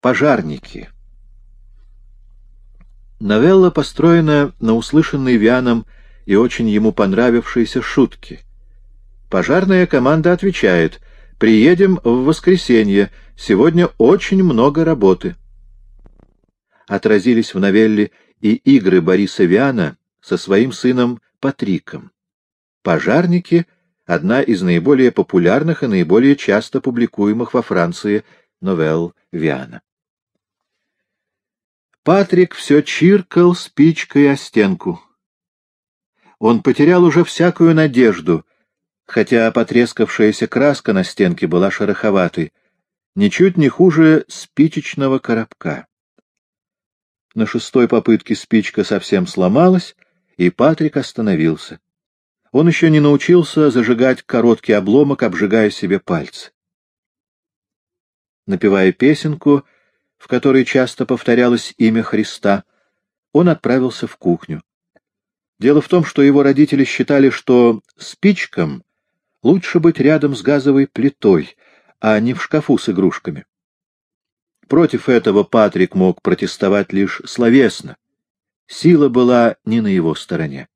Пожарники. Новелла построена на услышанной Вианом и очень ему понравившейся шутке. Пожарная команда отвечает «Приедем в воскресенье, сегодня очень много работы». Отразились в новелле и игры Бориса Виана со своим сыном Патриком. «Пожарники» — одна из наиболее популярных и наиболее часто публикуемых во Франции новелл Виана. Патрик все чиркал спичкой о стенку. Он потерял уже всякую надежду, хотя потрескавшаяся краска на стенке была шероховатой, ничуть не хуже спичечного коробка. На шестой попытке спичка совсем сломалась, и Патрик остановился. Он еще не научился зажигать короткий обломок, обжигая себе пальцы. Напевая песенку, в которой часто повторялось имя Христа, он отправился в кухню. Дело в том, что его родители считали, что спичкам лучше быть рядом с газовой плитой, а не в шкафу с игрушками. Против этого Патрик мог протестовать лишь словесно. Сила была не на его стороне.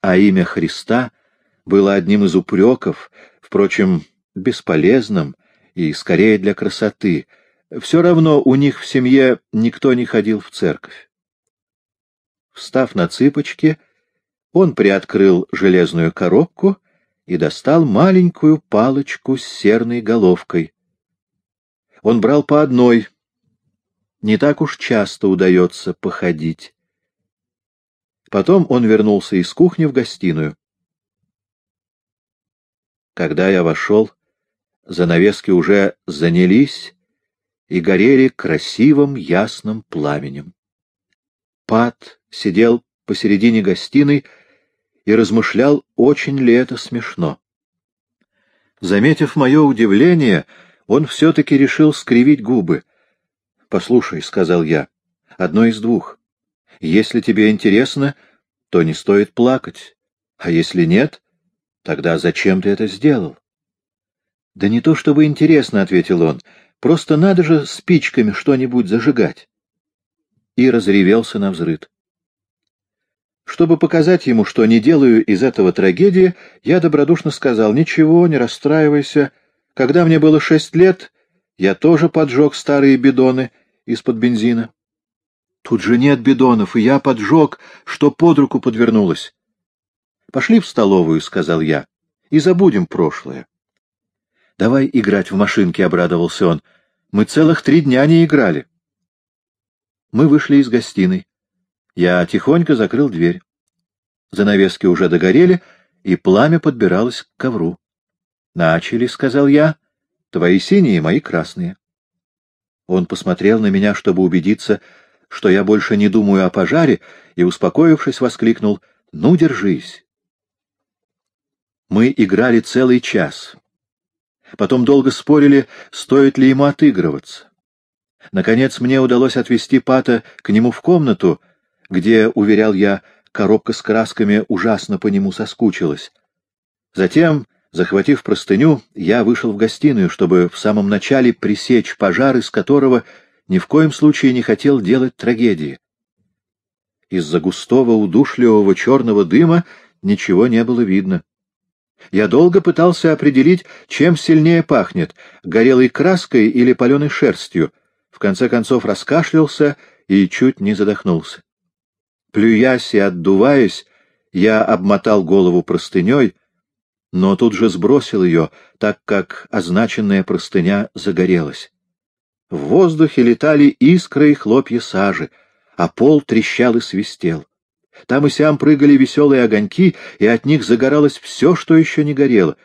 А имя Христа было одним из упреков, впрочем, бесполезным и скорее для красоты — все равно у них в семье никто не ходил в церковь. Встав на цыпочки, он приоткрыл железную коробку и достал маленькую палочку с серной головкой. Он брал по одной. Не так уж часто удается походить. Потом он вернулся из кухни в гостиную. Когда я вошел, занавески уже занялись, и горели красивым ясным пламенем. Пат сидел посередине гостиной и размышлял, очень ли это смешно. Заметив мое удивление, он все-таки решил скривить губы. — Послушай, — сказал я, — одно из двух. Если тебе интересно, то не стоит плакать, а если нет, тогда зачем ты это сделал? — Да не то чтобы интересно, — ответил он, — Просто надо же спичками что-нибудь зажигать. И разревелся на взрыд. Чтобы показать ему, что не делаю из этого трагедии, я добродушно сказал, «Ничего, не расстраивайся. Когда мне было шесть лет, я тоже поджег старые бидоны из-под бензина. Тут же нет бидонов, и я поджег, что под руку подвернулось. «Пошли в столовую», — сказал я, — «и забудем прошлое». «Давай играть в машинки», — обрадовался он. Мы целых три дня не играли. Мы вышли из гостиной. Я тихонько закрыл дверь. Занавески уже догорели, и пламя подбиралось к ковру. «Начали», — сказал я, — «твои синие, мои красные». Он посмотрел на меня, чтобы убедиться, что я больше не думаю о пожаре, и, успокоившись, воскликнул «Ну, держись». Мы играли целый час. Потом долго спорили, стоит ли ему отыгрываться. Наконец мне удалось отвести Пата к нему в комнату, где, уверял я, коробка с красками ужасно по нему соскучилась. Затем, захватив простыню, я вышел в гостиную, чтобы в самом начале пресечь пожар, из которого ни в коем случае не хотел делать трагедии. Из-за густого удушливого черного дыма ничего не было видно. Я долго пытался определить, чем сильнее пахнет — горелой краской или паленой шерстью. В конце концов раскашлялся и чуть не задохнулся. Плюясь и отдуваясь, я обмотал голову простыней, но тут же сбросил ее, так как означенная простыня загорелась. В воздухе летали искры и хлопья сажи, а пол трещал и свистел. Там и сям прыгали веселые огоньки, и от них загоралось все, что еще не горело.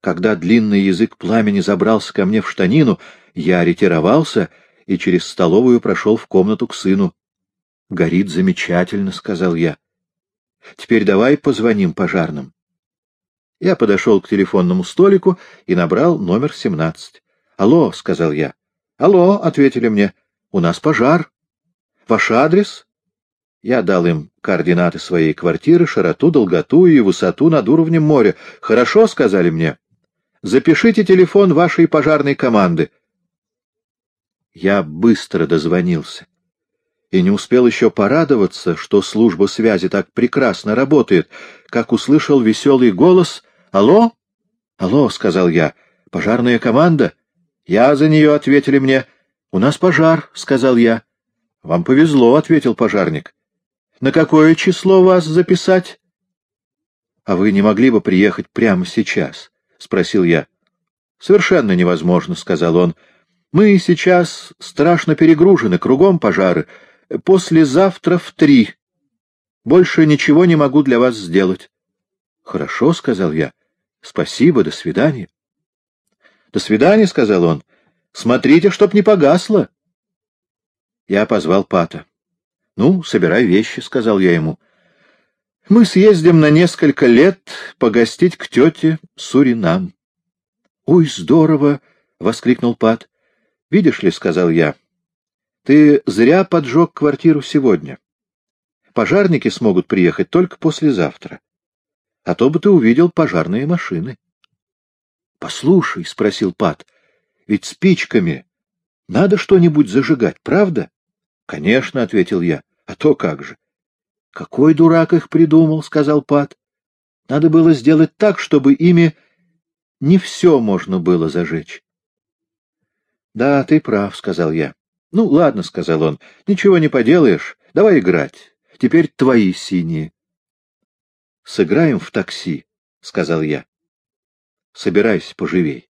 Когда длинный язык пламени забрался ко мне в штанину, я ретировался и через столовую прошел в комнату к сыну. — Горит замечательно, — сказал я. — Теперь давай позвоним пожарным. Я подошел к телефонному столику и набрал номер семнадцать. «Алло», — сказал я. «Алло», — ответили мне, — «у нас пожар». «Ваш адрес?» Я дал им координаты своей квартиры, широту, долготу и высоту над уровнем моря. «Хорошо», — сказали мне. «Запишите телефон вашей пожарной команды». Я быстро дозвонился. И не успел еще порадоваться, что служба связи так прекрасно работает, как услышал веселый голос «Алло?» «Алло», — сказал я, — «пожарная команда?» «Я за нее», — ответили мне. «У нас пожар», — сказал я. «Вам повезло», — ответил пожарник. «На какое число вас записать?» «А вы не могли бы приехать прямо сейчас?» — спросил я. «Совершенно невозможно», — сказал он. «Мы сейчас страшно перегружены, кругом пожары. Послезавтра в три. Больше ничего не могу для вас сделать». «Хорошо», — сказал я. «Спасибо, до свидания». «До свидания», — сказал он. «Смотрите, чтоб не погасло». Я позвал Пата. «Ну, собирай вещи», — сказал я ему. «Мы съездим на несколько лет погостить к тете Суринам». «Ой, здорово!» — воскликнул Пат. «Видишь ли», — сказал я, — «ты зря поджег квартиру сегодня. Пожарники смогут приехать только послезавтра. А то бы ты увидел пожарные машины». «Послушай», — спросил Пат, — «ведь спичками надо что-нибудь зажигать, правда?» «Конечно», — ответил я, — «а то как же». «Какой дурак их придумал», — сказал Пат. «Надо было сделать так, чтобы ими не все можно было зажечь. — Да, ты прав, — сказал я. — Ну, ладно, — сказал он, — ничего не поделаешь, давай играть. Теперь твои синие. — Сыграем в такси, — сказал я. — Собирайся поживей.